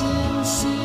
so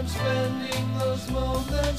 I'm spending those moments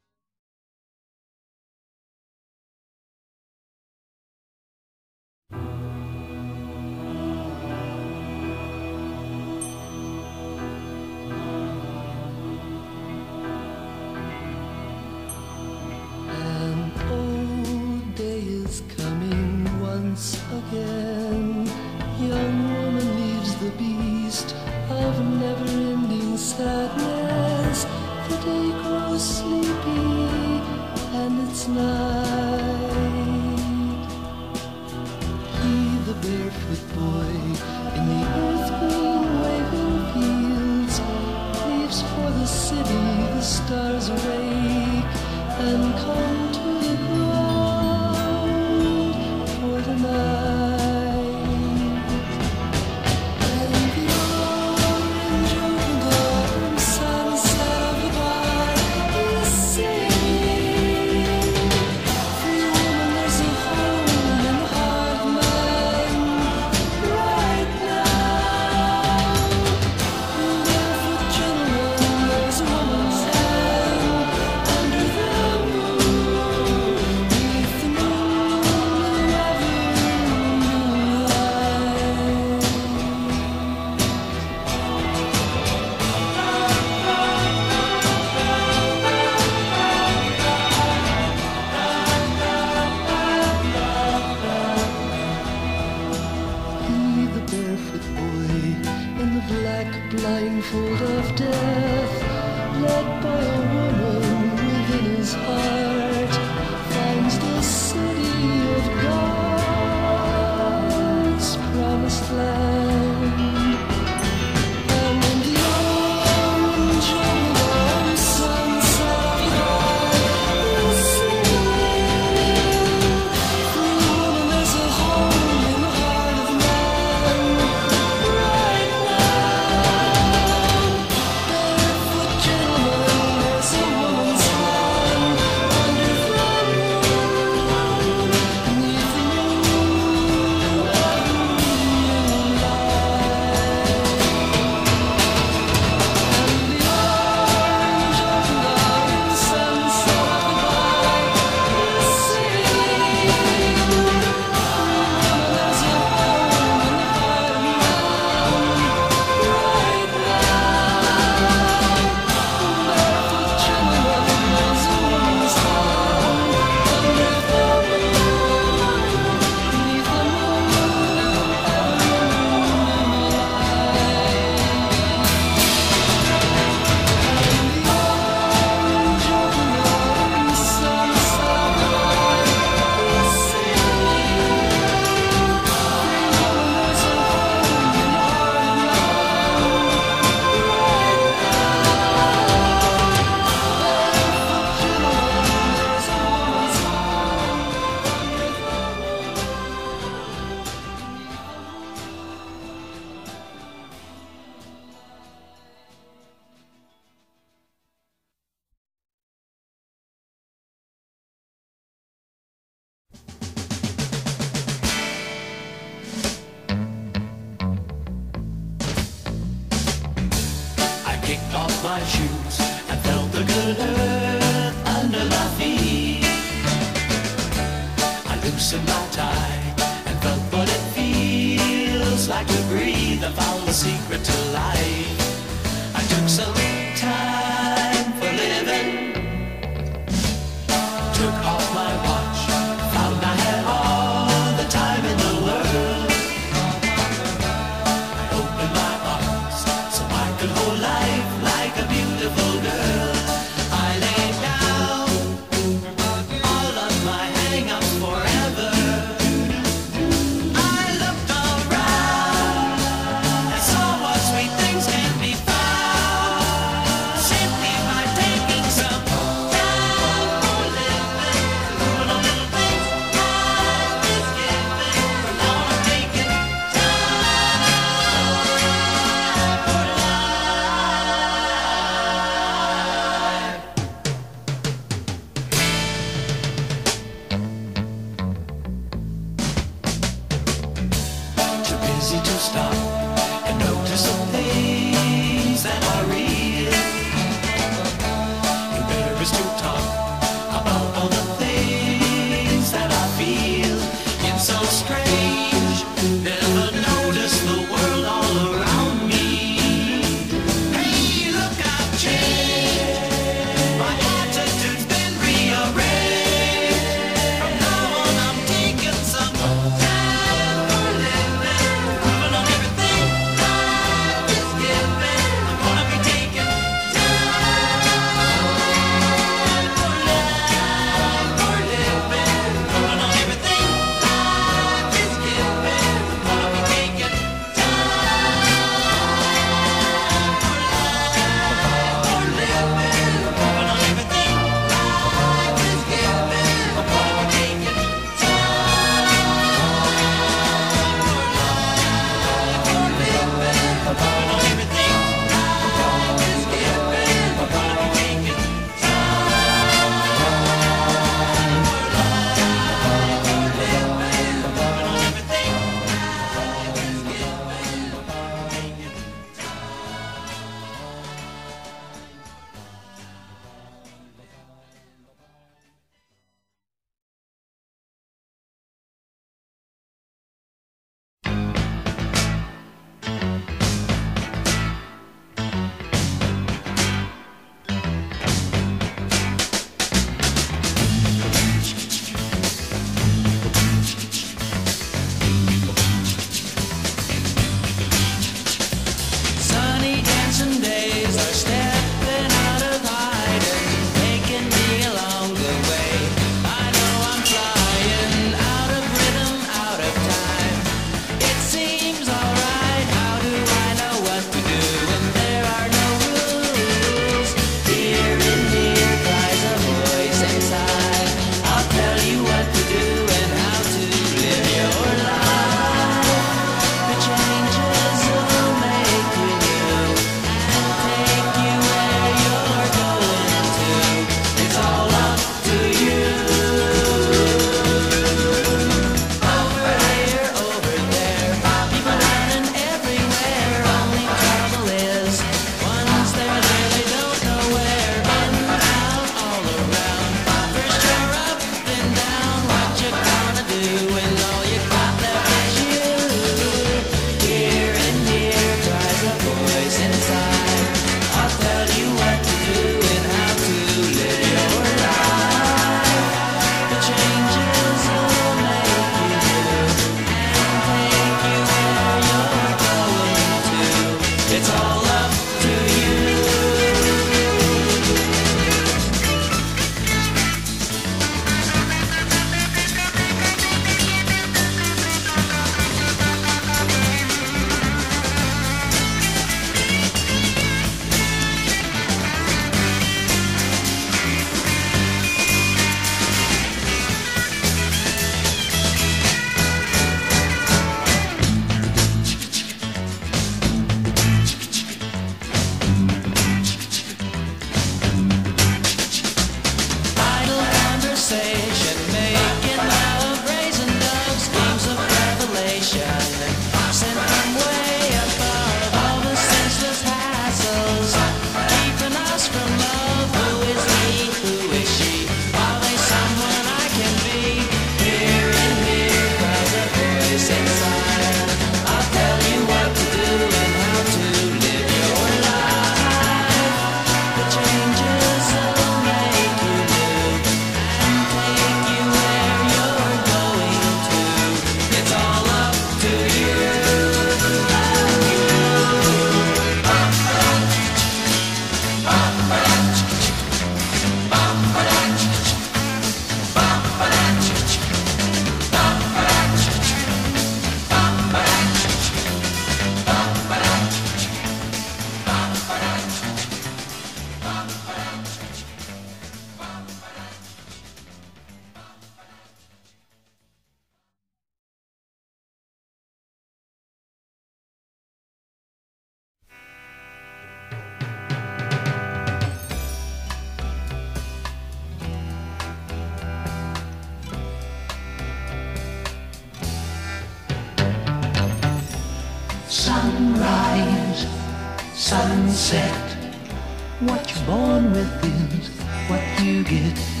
pocket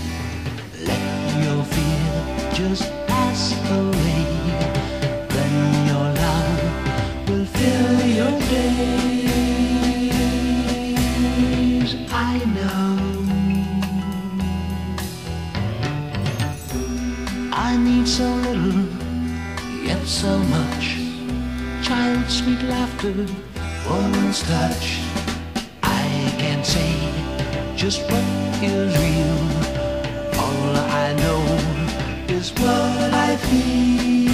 is what I feel.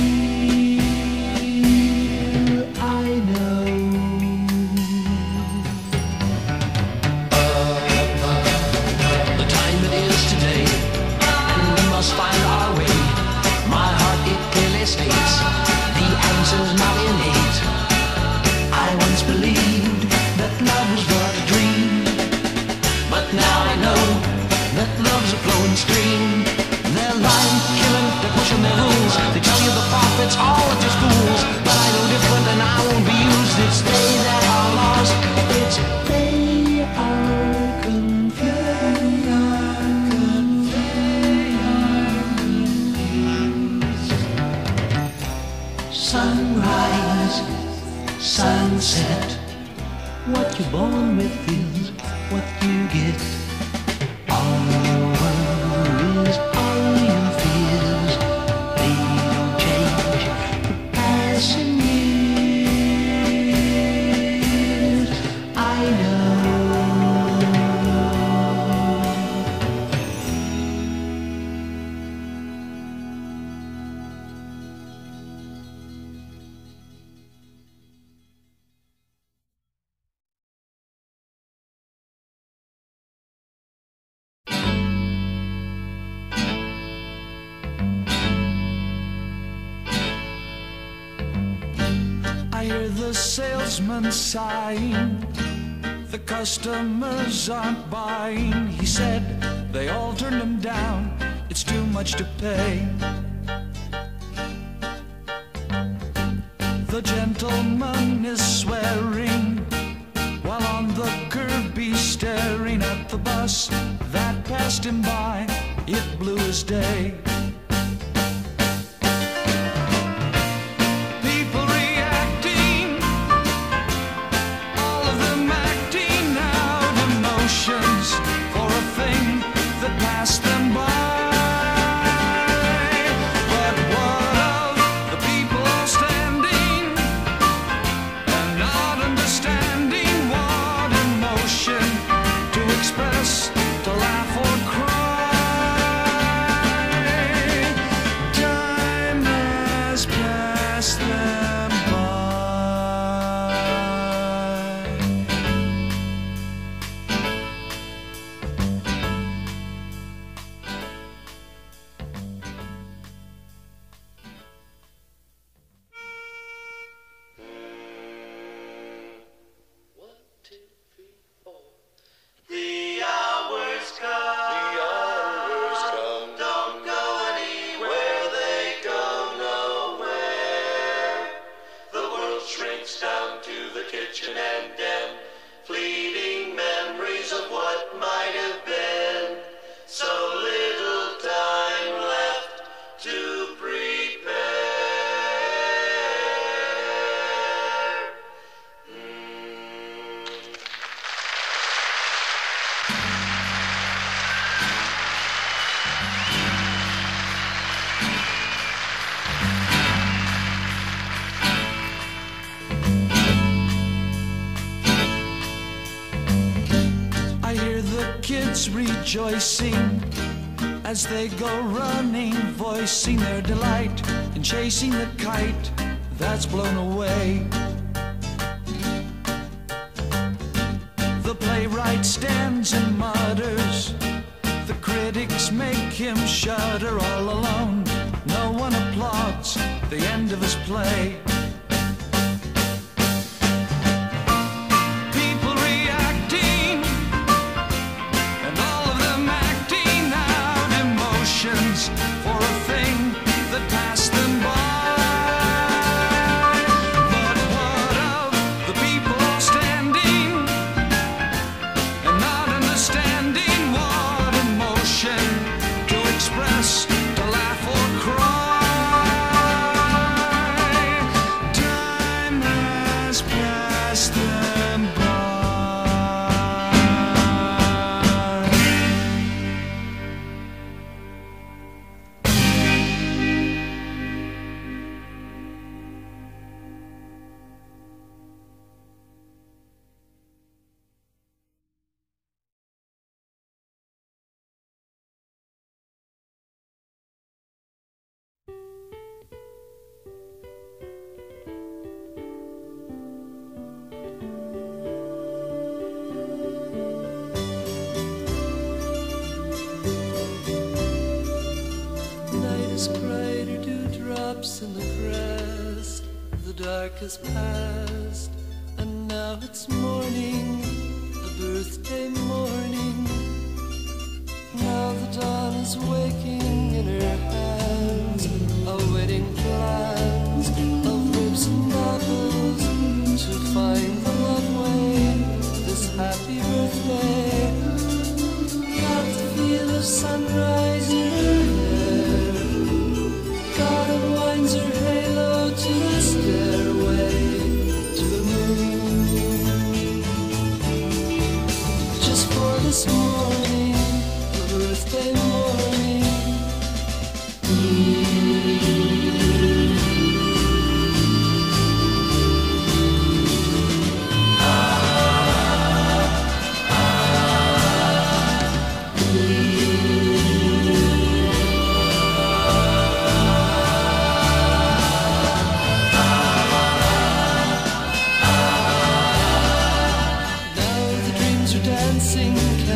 salesman's sighing. The customers aren't buying, he said. They all turned him down, it's too much to pay. The gentleman is swearing, while on the curb he's staring at the bus that passed him by. It blew his day. As they go running, voicing their delight and chasing the kite that's blown away. for us. Dark has passed, and now it's morning, a birthday morning. Now the dawn is waking in her hands, awaiting plans of ribs and apples to find the love way. This happy birthday, got the feel of sunrise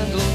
olhando